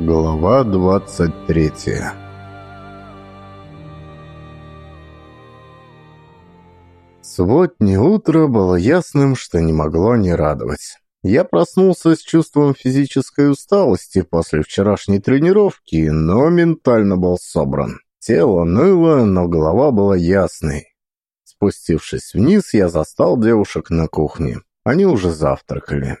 Глава 23 Субботнее утро было ясным, что не могло не радовать. Я проснулся с чувством физической усталости после вчерашней тренировки, но ментально был собран. Тело ныло, но голова была ясной. Спустившись вниз, я застал девушек на кухне. Они уже завтракали.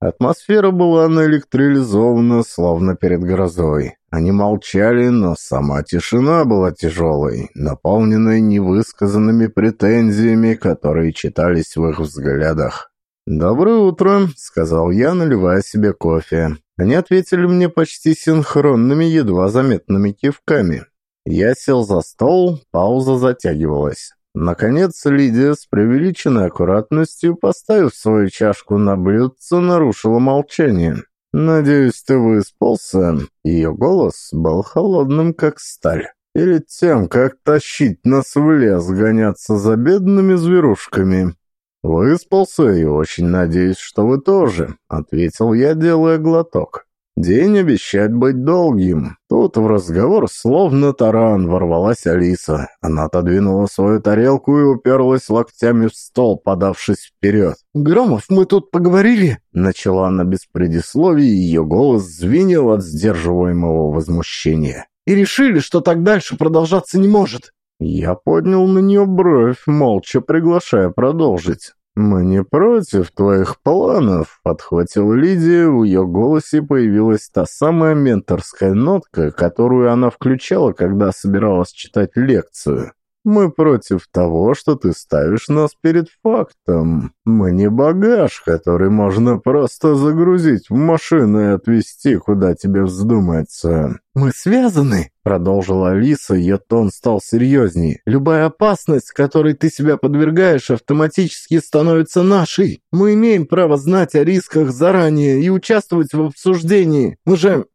Атмосфера была наэлектролизована, словно перед грозой. Они молчали, но сама тишина была тяжелой, наполненной невысказанными претензиями, которые читались в их взглядах. «Доброе утро», — сказал я, наливая себе кофе. Они ответили мне почти синхронными, едва заметными кивками. Я сел за стол, пауза затягивалась. Наконец Лидия с преувеличенной аккуратностью, поставив свою чашку на блюдце, нарушила молчание. «Надеюсь, ты выспался?» Ее голос был холодным, как сталь. «Перед тем, как тащить нас в лес, гоняться за бедными зверушками». «Выспался и очень надеюсь, что вы тоже», — ответил я, делая глоток. День обещает быть долгим. Тут в разговор словно таран ворвалась Алиса. Она отодвинула свою тарелку и уперлась локтями в стол, подавшись вперед. «Громов, мы тут поговорили?» Начала она без предисловий, и ее голос звенел от сдерживаемого возмущения. «И решили, что так дальше продолжаться не может». Я поднял на нее бровь, молча приглашая продолжить. «Мы не против твоих планов», — подхватила Лидия, в ее голосе появилась та самая менторская нотка, которую она включала, когда собиралась читать лекцию. Мы против того, что ты ставишь нас перед фактом. Мы не багаж, который можно просто загрузить в машину и отвезти, куда тебе вздумается. Мы связаны, продолжила Алиса, ее тон стал серьезней. Любая опасность, которой ты себя подвергаешь, автоматически становится нашей. Мы имеем право знать о рисках заранее и участвовать в обсуждении. Мы же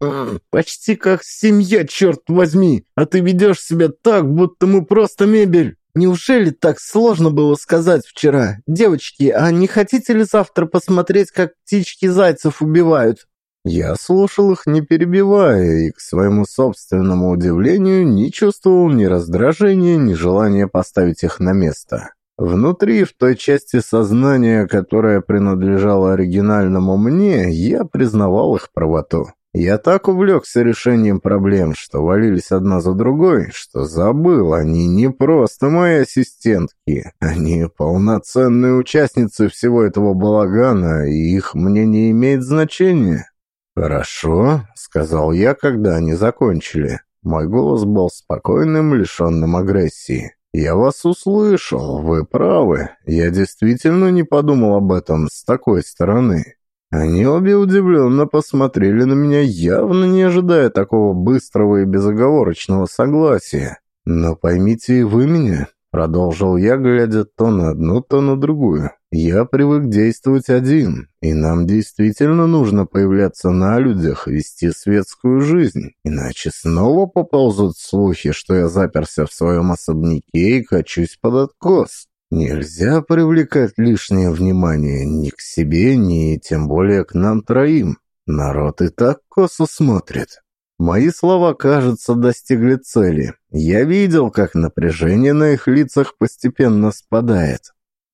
почти как семья, черт возьми. А ты ведешь себя так, будто мы просто мебель. Неужели так сложно было сказать вчера? Девочки, а не хотите ли завтра посмотреть, как птички зайцев убивают? Я слушал их, не перебивая, и, к своему собственному удивлению, не чувствовал ни раздражения, ни желания поставить их на место. Внутри, в той части сознания, которая принадлежала оригинальному мне, я признавал их правоту. Я так увлекся решением проблем, что валились одна за другой, что забыл, они не просто мои ассистентки, они полноценные участницы всего этого балагана, и их мне не имеет значения. «Хорошо», — сказал я, когда они закончили. Мой голос был спокойным, лишенным агрессии. «Я вас услышал, вы правы. Я действительно не подумал об этом с такой стороны. Они обе удивленно посмотрели на меня, явно не ожидая такого быстрого и безоговорочного согласия. «Но поймите и вы меня», — продолжил я, глядя то на одну, то на другую. «Я привык действовать один, и нам действительно нужно появляться на людях, вести светскую жизнь, иначе снова поползут слухи, что я заперся в своем особняке и качусь под откос. Нельзя привлекать лишнее внимание ни к себе, ни тем более к нам троим. Народ и так косо смотрит. Мои слова, кажется, достигли цели. Я видел, как напряжение на их лицах постепенно спадает.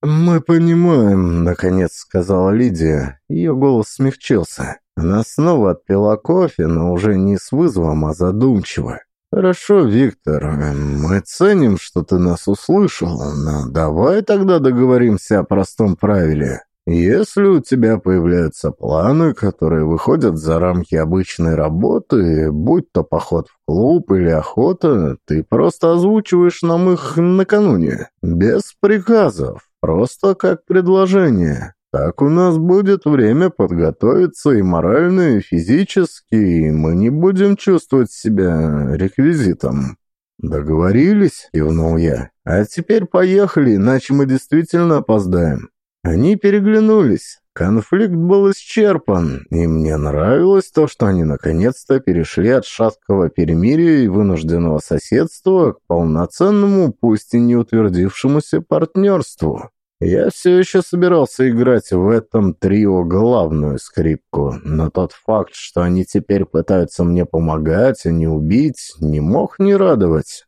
«Мы понимаем», — наконец сказала Лидия. Ее голос смягчился. Она снова отпила кофе, но уже не с вызовом, а задумчиво. «Хорошо, Виктор, мы ценим, что ты нас услышал, но давай тогда договоримся о простом правиле. Если у тебя появляются планы, которые выходят за рамки обычной работы, будь то поход в клуб или охота, ты просто озвучиваешь нам их накануне, без приказов, просто как предложение. Так у нас будет время подготовиться и морально, и физически, и мы не будем чувствовать себя реквизитом». «Договорились?» — кивнул я. «А теперь поехали, иначе мы действительно опоздаем». Они переглянулись. Конфликт был исчерпан, и мне нравилось то, что они наконец-то перешли от шаткого перемирия и вынужденного соседства к полноценному, пусть и не утвердившемуся партнерству. Я все еще собирался играть в этом трио главную скрипку, но тот факт, что они теперь пытаются мне помогать, а не убить, не мог не радовать.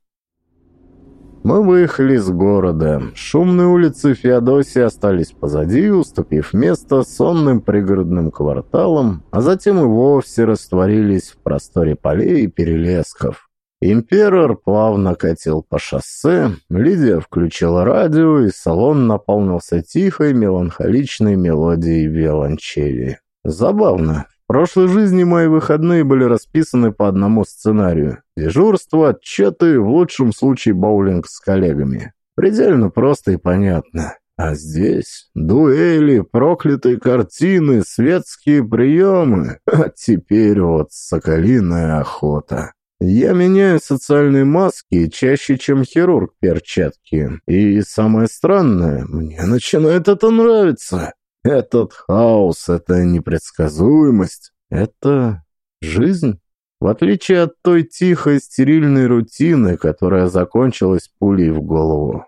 Мы выехали из города. Шумные улицы Феодосии остались позади, уступив место сонным пригородным кварталам, а затем и вовсе растворились в просторе полей и перелесков. Имперор плавно катил по шоссе, Лидия включила радио, и салон наполнился тихой, меланхоличной мелодией виолончели. Забавно. В прошлой жизни мои выходные были расписаны по одному сценарию. Дежурство, отчеты, в лучшем случае боулинг с коллегами. Предельно просто и понятно. А здесь дуэли, проклятые картины, светские приемы. А теперь вот соколиная охота. Я меняю социальные маски чаще, чем хирург перчатки. И самое странное, мне начинает это нравиться. Этот хаос, эта непредсказуемость, это жизнь. В отличие от той тихой стерильной рутины, которая закончилась пулей в голову.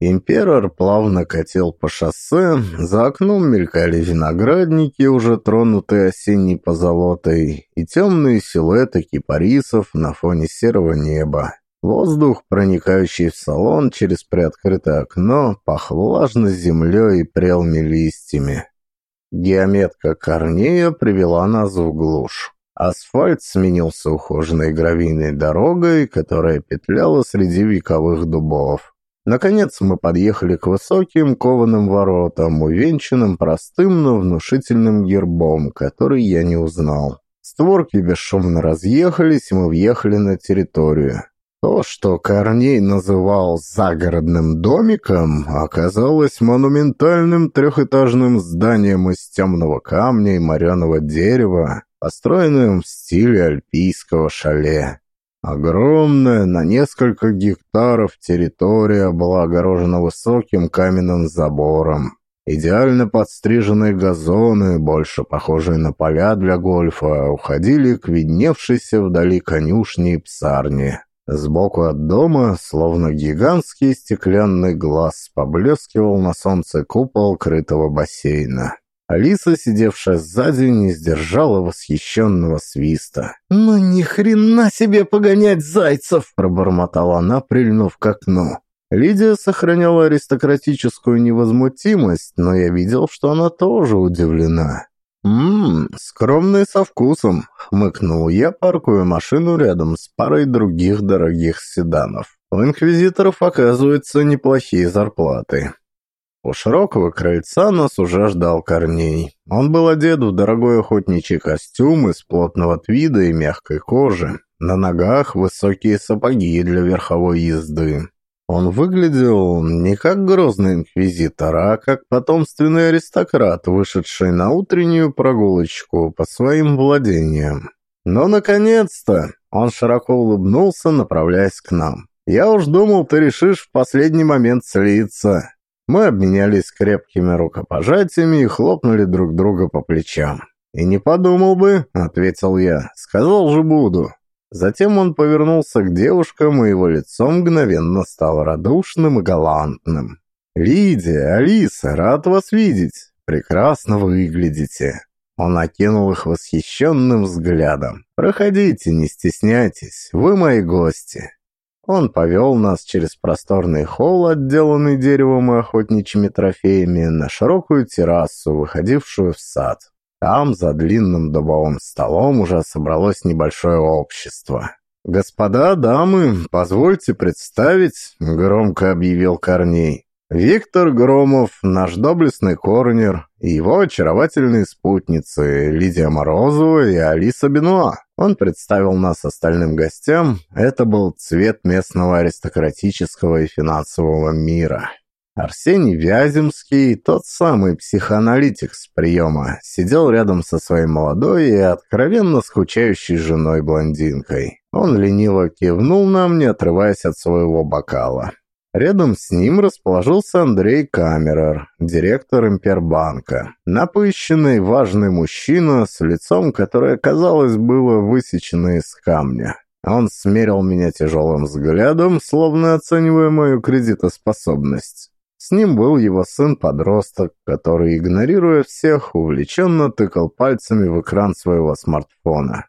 Имперор плавно катил по шоссе, за окном мелькали виноградники, уже тронутые осенней позолотой, и темные силуэты кипарисов на фоне серого неба. Воздух, проникающий в салон через приоткрытое окно, пах влажной землей и прелыми листьями. Геометка Корнея привела нас в глушь. Асфальт сменился ухоженной гравийной дорогой, которая петляла среди вековых дубов. Наконец мы подъехали к высоким кованым воротам, увенчанным простым, но внушительным гербом, который я не узнал. Створки бесшумно разъехались, и мы въехали на территорию. То, что Корней называл «загородным домиком», оказалось монументальным трехэтажным зданием из темного камня и мореного дерева, построенным в стиле альпийского шале. Огромная, на несколько гектаров территория была огорожена высоким каменным забором. Идеально подстриженные газоны, больше похожие на поля для гольфа, уходили к видневшейся вдали конюшне и псарне. Сбоку от дома, словно гигантский стеклянный глаз, поблескивал на солнце купол крытого бассейна. Алиса, сидевшая сзади, не сдержала восхищенного свиста. «Ну ни хрена себе погонять зайцев!» – пробормотала она, прильнув к окну. Лидия сохраняла аристократическую невозмутимость, но я видел, что она тоже удивлена. «Ммм, скромный со вкусом», — хмыкнул я, паркуя машину рядом с парой других дорогих седанов. «У инквизиторов, оказывается, неплохие зарплаты». У широкого крыльца нас уже ждал Корней. Он был одет в дорогой охотничий костюм из плотного твида и мягкой кожи. На ногах высокие сапоги для верховой езды. Он выглядел не как грозный инквизитор, а как потомственный аристократ, вышедший на утреннюю прогулочку по своим владениям. Но, наконец-то, он широко улыбнулся, направляясь к нам. «Я уж думал, ты решишь в последний момент слиться. Мы обменялись крепкими рукопожатиями и хлопнули друг друга по плечам. «И не подумал бы», — ответил я, — «сказал же буду». Затем он повернулся к девушкам, и его лицо мгновенно стало радушным и галантным. «Лидия, Алиса, рад вас видеть. Прекрасно выглядите». Он окинул их восхищенным взглядом. «Проходите, не стесняйтесь, вы мои гости. Он повел нас через просторный холл, отделанный деревом и охотничьими трофеями, на широкую террасу, выходившую в сад. Там, за длинным дубовым столом, уже собралось небольшое общество. «Господа, дамы, позвольте представить», — громко объявил Корней. Виктор Громов, наш доблестный корнер, и его очаровательные спутницы Лидия Морозова и Алиса Бенуа. Он представил нас остальным гостям. Это был цвет местного аристократического и финансового мира. Арсений Вяземский, тот самый психоаналитик с приема, сидел рядом со своей молодой и откровенно скучающей женой-блондинкой. Он лениво кивнул нам, не отрываясь от своего бокала. Рядом с ним расположился Андрей Камерер, директор Импербанка. Напыщенный, важный мужчина с лицом, которое, казалось, было высечено из камня. Он смерил меня тяжелым взглядом, словно оценивая мою кредитоспособность. С ним был его сын-подросток, который, игнорируя всех, увлеченно тыкал пальцами в экран своего смартфона.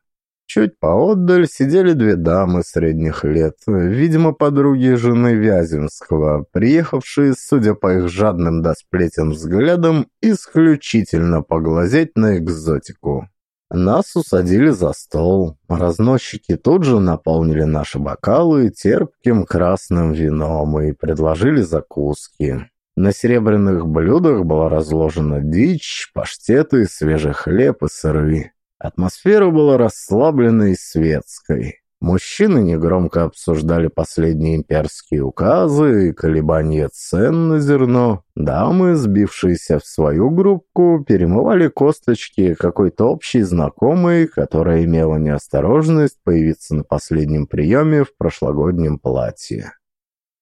Чуть поотдаль сидели две дамы средних лет, видимо, подруги жены Вяземского, приехавшие, судя по их жадным до сплетен взглядам, исключительно поглазеть на экзотику. Нас усадили за стол. Разносчики тут же наполнили наши бокалы терпким красным вином и предложили закуски. На серебряных блюдах была разложена дичь, паштеты, свежий хлеб и сыры. Атмосфера была расслабленной и светской. Мужчины негромко обсуждали последние имперские указы и колебания цен на зерно. Дамы, сбившиеся в свою группку, перемывали косточки какой-то общей знакомой, которая имела неосторожность появиться на последнем приеме в прошлогоднем платье.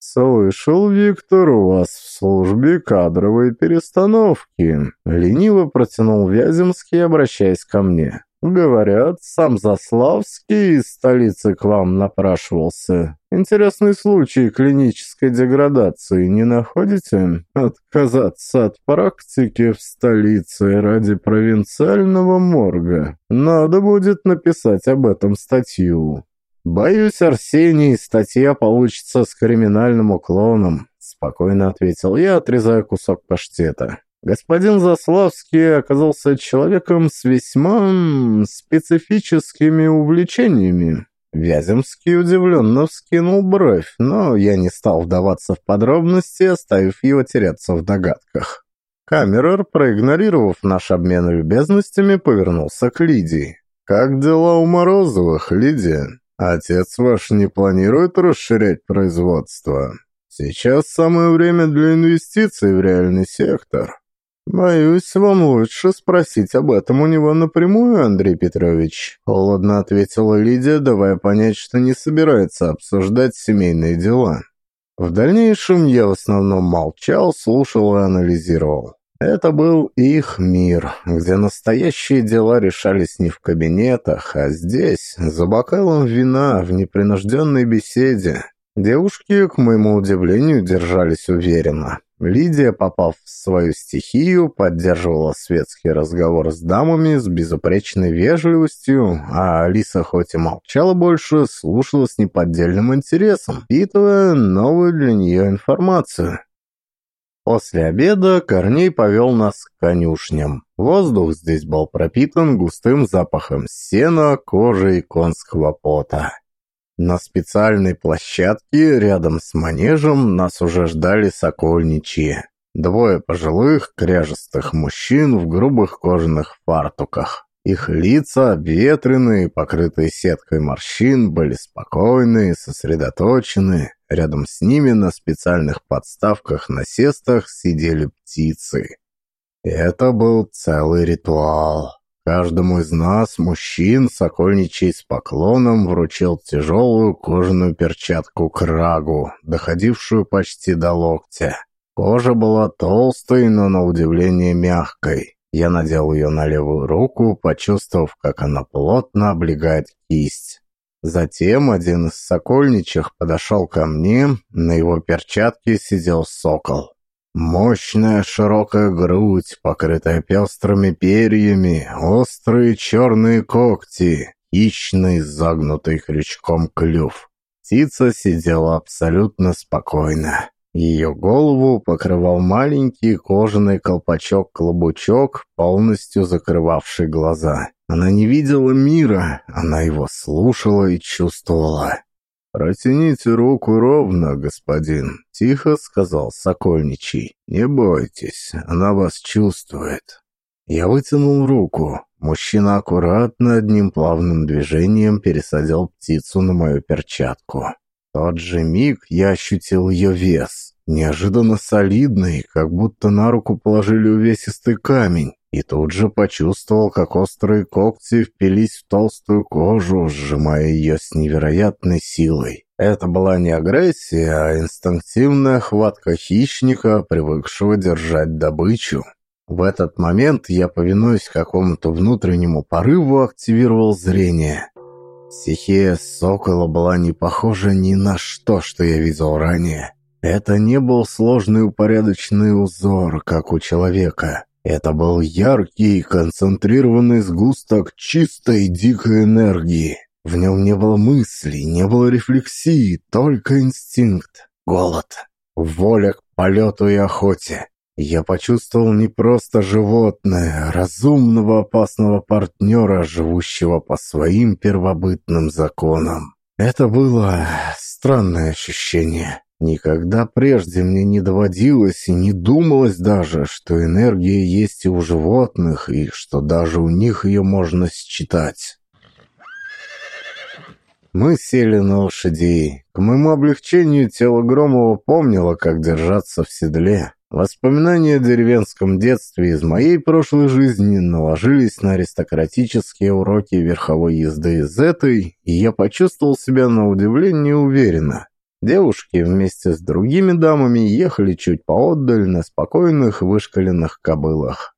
«Слышал, Виктор, у вас в службе кадровые перестановки», — лениво протянул Вяземский, обращаясь ко мне. «Говорят, сам Заславский из столицы к вам напрашивался. Интересный случай клинической деградации не находите? Отказаться от практики в столице ради провинциального морга. Надо будет написать об этом статью». «Боюсь, Арсений, статья получится с криминальным уклоном», — спокойно ответил я, отрезая кусок паштета. Господин Заславский оказался человеком с весьма специфическими увлечениями. Вяземский удивленно вскинул бровь, но я не стал вдаваться в подробности, оставив его теряться в догадках. Камерер, проигнорировав наш обмен любезностями, повернулся к Лидии. «Как дела у Морозовых, Лидия? Отец ваш не планирует расширять производство? Сейчас самое время для инвестиций в реальный сектор». «Боюсь, вам лучше спросить об этом у него напрямую, Андрей Петрович», — холодно ответила Лидия, давая понять, что не собирается обсуждать семейные дела. В дальнейшем я в основном молчал, слушал и анализировал. Это был их мир, где настоящие дела решались не в кабинетах, а здесь, за бокалом вина, в непринужденной беседе. Девушки, к моему удивлению, держались уверенно. Лидия, попав в свою стихию, поддерживала светский разговор с дамами с безупречной вежливостью, а Алиса хоть и молчала больше, слушала с неподдельным интересом, впитывая новую для нее информацию. После обеда Корней повел нас к конюшням. Воздух здесь был пропитан густым запахом сена, кожи и конского пота. На специальной площадке рядом с манежем нас уже ждали сокольничьи. Двое пожилых, кряжестых мужчин в грубых кожаных фартуках. Их лица, обветренные, покрытые сеткой морщин, были спокойные, сосредоточены. Рядом с ними на специальных подставках-насестах сидели птицы. Это был целый ритуал. Каждому из нас, мужчин, Сокольничий с поклоном вручил тяжелую кожаную перчатку крагу, доходившую почти до локтя. Кожа была толстой, но на удивление мягкой. Я надел ее на левую руку, почувствовав, как она плотно облегает кисть. Затем один из сокольничих подошел ко мне, на его перчатке сидел сокол. Мощная широкая грудь, покрытая пестрыми перьями, острые черные когти, хищный загнутый крючком клюв. Птица сидела абсолютно спокойно. Ее голову покрывал маленький кожаный колпачок-клобучок, полностью закрывавший глаза. Она не видела мира, она его слушала и чувствовала. «Протяните руку ровно, господин», — тихо сказал Сокольничий. «Не бойтесь, она вас чувствует». Я вытянул руку. Мужчина аккуратно одним плавным движением пересадил птицу на мою перчатку. В тот же миг я ощутил ее вес. Неожиданно солидный, как будто на руку положили увесистый камень и тут же почувствовал, как острые когти впились в толстую кожу, сжимая ее с невероятной силой. Это была не агрессия, а инстинктивная хватка хищника, привыкшего держать добычу. В этот момент я, повинуясь какому-то внутреннему порыву, активировал зрение. Стихия сокола была не похожа ни на что, что я видел ранее. Это не был сложный упорядоченный узор, как у человека. Это был яркий, концентрированный сгусток чистой дикой энергии. В нем не было мыслей, не было рефлексии, только инстинкт, голод, воля к полету и охоте. Я почувствовал не просто животное, а разумного опасного партнера, живущего по своим первобытным законам. Это было странное ощущение. Никогда прежде мне не доводилось и не думалось даже, что энергия есть и у животных, и что даже у них ее можно считать. Мы сели на лошадей. К моему облегчению тело Громова помнило, как держаться в седле. Воспоминания о деревенском детстве из моей прошлой жизни наложились на аристократические уроки верховой езды из этой, и я почувствовал себя на удивление уверенно. Девушки вместе с другими дамами ехали чуть поотдаль на спокойных вышкаленных кобылах.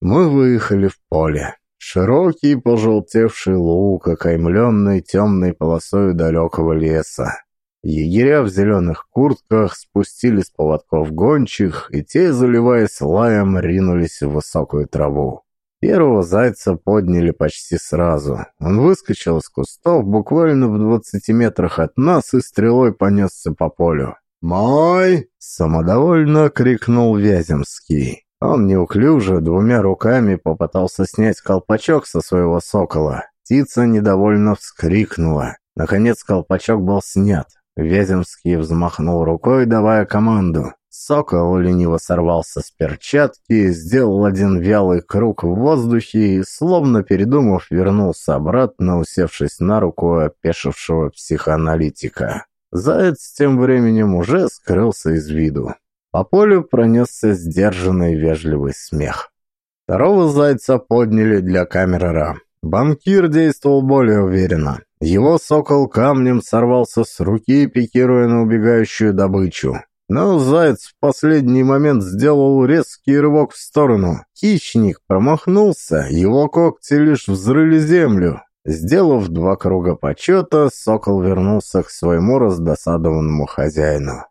Мы выехали в поле. Широкий пожелтевший луг, окаймленный темной полосой далекого леса. Егеря в зеленых куртках спустили с поводков гончих, и те, заливаясь лаем, ринулись в высокую траву. Первого зайца подняли почти сразу. Он выскочил из кустов буквально в двадцати метрах от нас и стрелой понесся по полю. «Мой!» — самодовольно крикнул Вяземский. Он неуклюже двумя руками попытался снять колпачок со своего сокола. Птица недовольно вскрикнула. Наконец колпачок был снят. Вяземский взмахнул рукой, давая команду. Сокол лениво сорвался с перчатки, сделал один вялый круг в воздухе и, словно передумав, вернулся обратно, усевшись на руку опешившего психоаналитика. Заяц тем временем уже скрылся из виду. По полю пронесся сдержанный вежливый смех. Второго зайца подняли для камерера. Банкир действовал более уверенно. Его сокол камнем сорвался с руки, пикируя на убегающую добычу. Но заяц в последний момент сделал резкий рывок в сторону. Хищник промахнулся, его когти лишь взрыли землю. Сделав два круга почета, сокол вернулся к своему раздосадованному хозяину.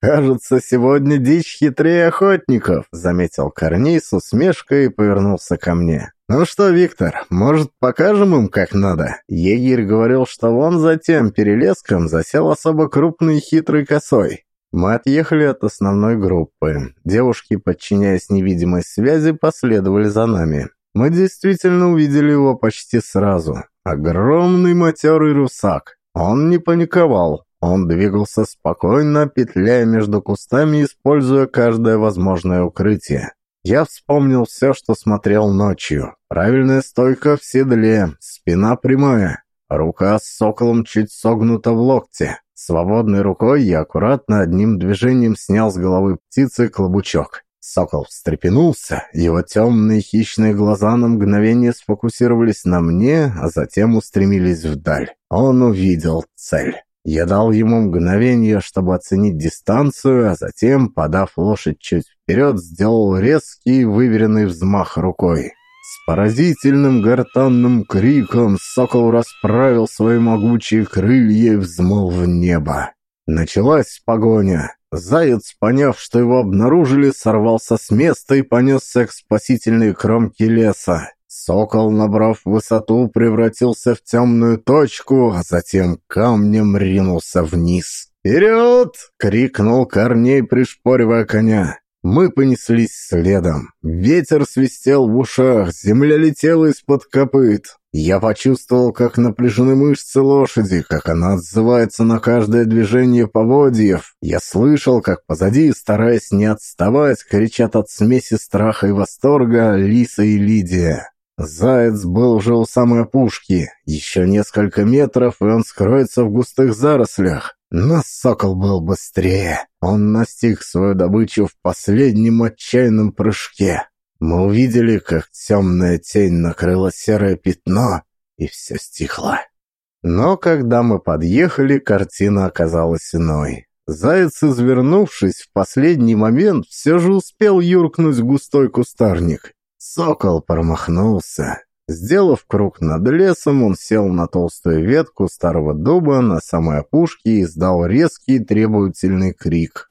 «Кажется, сегодня дичь хитрее охотников», — заметил Корней с усмешкой и повернулся ко мне. «Ну что, Виктор, может, покажем им, как надо?» Егерь говорил, что вон за тем перелеском засел особо крупный хитрый косой. Мы отъехали от основной группы. Девушки, подчиняясь невидимой связи, последовали за нами. Мы действительно увидели его почти сразу. Огромный матерый русак. Он не паниковал. Он двигался спокойно, петляя между кустами, используя каждое возможное укрытие. Я вспомнил все, что смотрел ночью. Правильная стойка в седле, спина прямая, рука с соколом чуть согнута в локте. Свободной рукой я аккуратно одним движением снял с головы птицы клобучок. Сокол встрепенулся, его темные хищные глаза на мгновение сфокусировались на мне, а затем устремились вдаль. Он увидел цель. Я дал ему мгновение, чтобы оценить дистанцию, а затем, подав лошадь чуть вперед, сделал резкий выверенный взмах рукой. С поразительным гортанным криком сокол расправил свои могучие крылья и взмыл в небо. Началась погоня. Заяц, поняв, что его обнаружили, сорвался с места и понесся к спасительной кромке леса. Сокол, набрав высоту, превратился в темную точку, а затем камнем ринулся вниз. «Вперед!» — крикнул Корней, пришпоривая коня. Мы понеслись следом. Ветер свистел в ушах, земля летела из-под копыт. Я почувствовал, как напряжены мышцы лошади, как она отзывается на каждое движение поводьев. Я слышал, как позади, стараясь не отставать, кричат от смеси страха и восторга Лиса и Лидия. Заяц был уже у самой опушки. Еще несколько метров, и он скроется в густых зарослях. Но сокол был быстрее. Он настиг свою добычу в последнем отчаянном прыжке. Мы увидели, как темная тень накрыла серое пятно, и все стихло. Но когда мы подъехали, картина оказалась иной. Заяц, извернувшись в последний момент, все же успел юркнуть в густой кустарник. Сокол промахнулся. Сделав круг над лесом, он сел на толстую ветку старого дуба на самой опушке и издал резкий требовательный крик.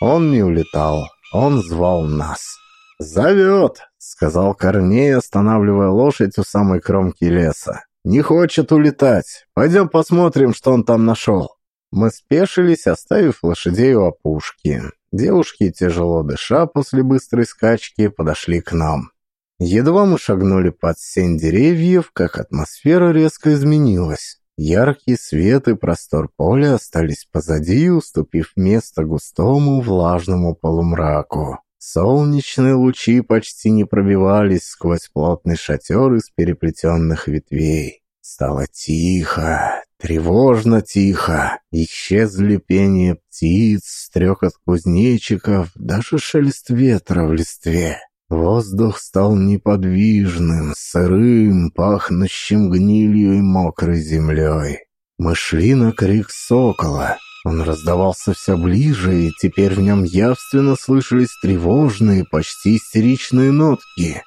Он не улетал, он звал нас. «Зовет!» — сказал Корней, останавливая лошадь у самой кромки леса. «Не хочет улетать. Пойдем посмотрим, что он там нашел». Мы спешились, оставив лошадей у опушки. Девушки, тяжело дыша после быстрой скачки, подошли к нам. Едва мы шагнули под сень деревьев, как атмосфера резко изменилась. Яркий свет и простор поля остались позади, уступив место густому влажному полумраку. Солнечные лучи почти не пробивались сквозь плотный шатер из переплетенных ветвей. Стало тихо, тревожно тихо. Исчезли пение птиц, стрекот кузнечиков, даже шелест ветра в листве. Воздух стал неподвижным, сырым, пахнущим гнилью и мокрой землей. Мы шли на крик сокола. Он раздавался все ближе, и теперь в нем явственно слышались тревожные, почти истеричные нотки.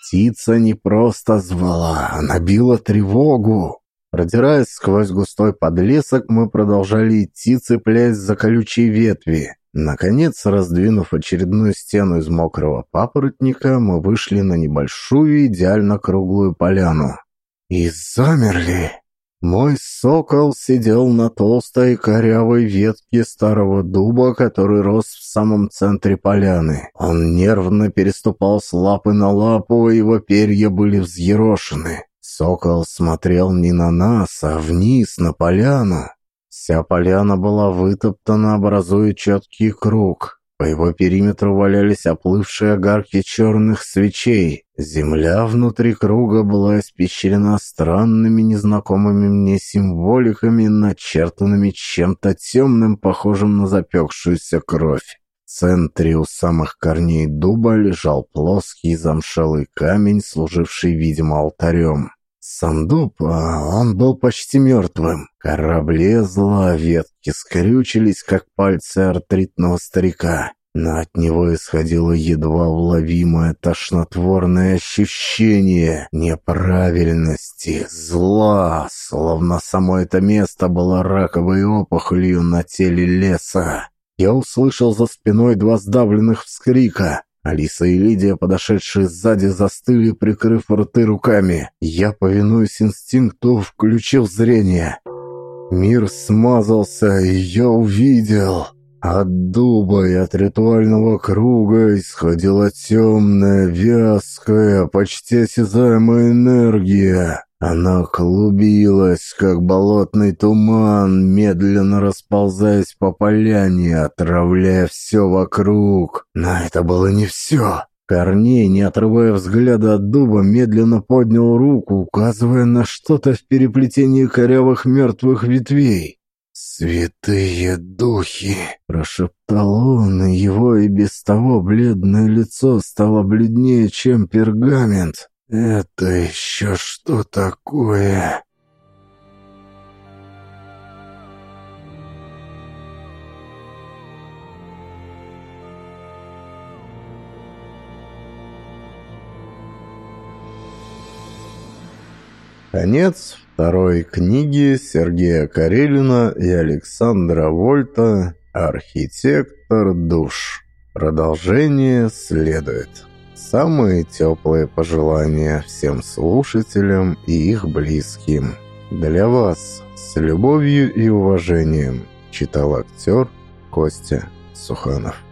Птица не просто звала, она била тревогу. Продираясь сквозь густой подлесок, мы продолжали идти, цепляясь за колючие ветви. Наконец, раздвинув очередную стену из мокрого папоротника, мы вышли на небольшую идеально круглую поляну. И замерли. Мой сокол сидел на толстой корявой ветке старого дуба, который рос в самом центре поляны. Он нервно переступал с лапы на лапу, его перья были взъерошены. Сокол смотрел не на нас, а вниз, на поляну. Вся поляна была вытоптана, образуя четкий круг. По его периметру валялись оплывшие огарки черных свечей. Земля внутри круга была испещрена странными незнакомыми мне символиками, начертанными чем-то темным, похожим на запекшуюся кровь. Центре у самых корней дуба лежал плоский замшелый камень, служивший, видимо, алтарем. Сам дуб, а он был почти мертвым. Кора влезла, ветки скрючились, как пальцы артритного старика. Но от него исходило едва уловимое тошнотворное ощущение неправильности, зла, словно само это место было раковой опухолью на теле леса. Я услышал за спиной два сдавленных вскрика. Алиса и Лидия, подошедшие сзади, застыли, прикрыв рты руками. Я, повинуясь инстинкту, включил зрение. Мир смазался, и я увидел... От дуба и от ритуального круга исходила темная, вязкая, почти осязаемая энергия. Она клубилась, как болотный туман, медленно расползаясь по поляне, отравляя все вокруг. Но это было не все. Корней, не отрывая взгляда от дуба, медленно поднял руку, указывая на что-то в переплетении корявых мертвых ветвей. «Святые духи!» — прошептал он, и его и без того бледное лицо стало бледнее, чем пергамент. «Это еще что такое?» Конец второй книги Сергея Карелина и Александра Вольта «Архитектор душ». Продолжение следует. Самые теплые пожелания всем слушателям и их близким. Для вас с любовью и уважением читал актер Костя Суханов.